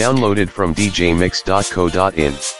Downloaded from djmix.co.in.